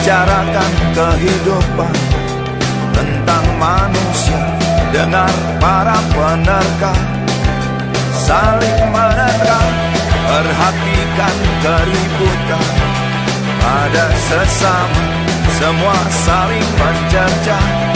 membicarakan kehidupan tentang manusia. Dengar para penerka saling menerka Perhatikan keributan. Pada sesama Semua saling mencerca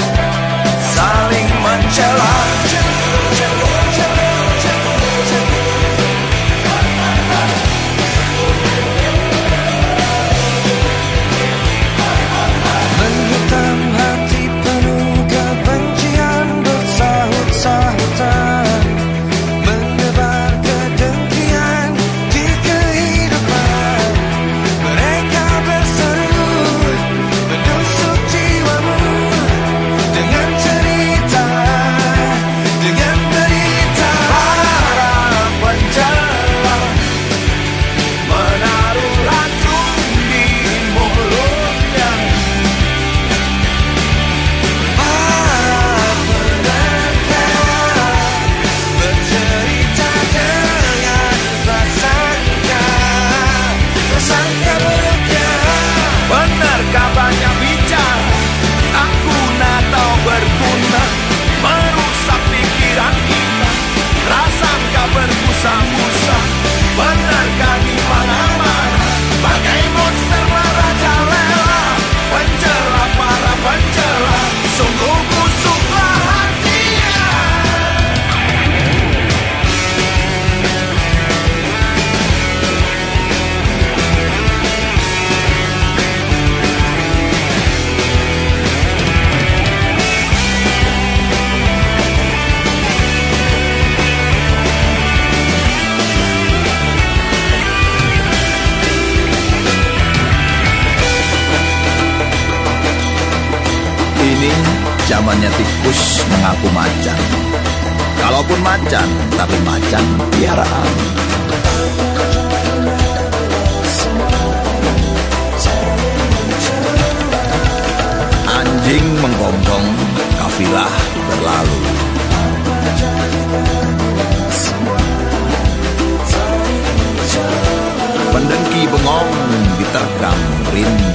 ini zamannya tikus mengaku macan. Kalaupun macan, tapi macan piaraan. Anjing menggonggong, kafilah berlalu. Pendengki bengong diterkam rindu.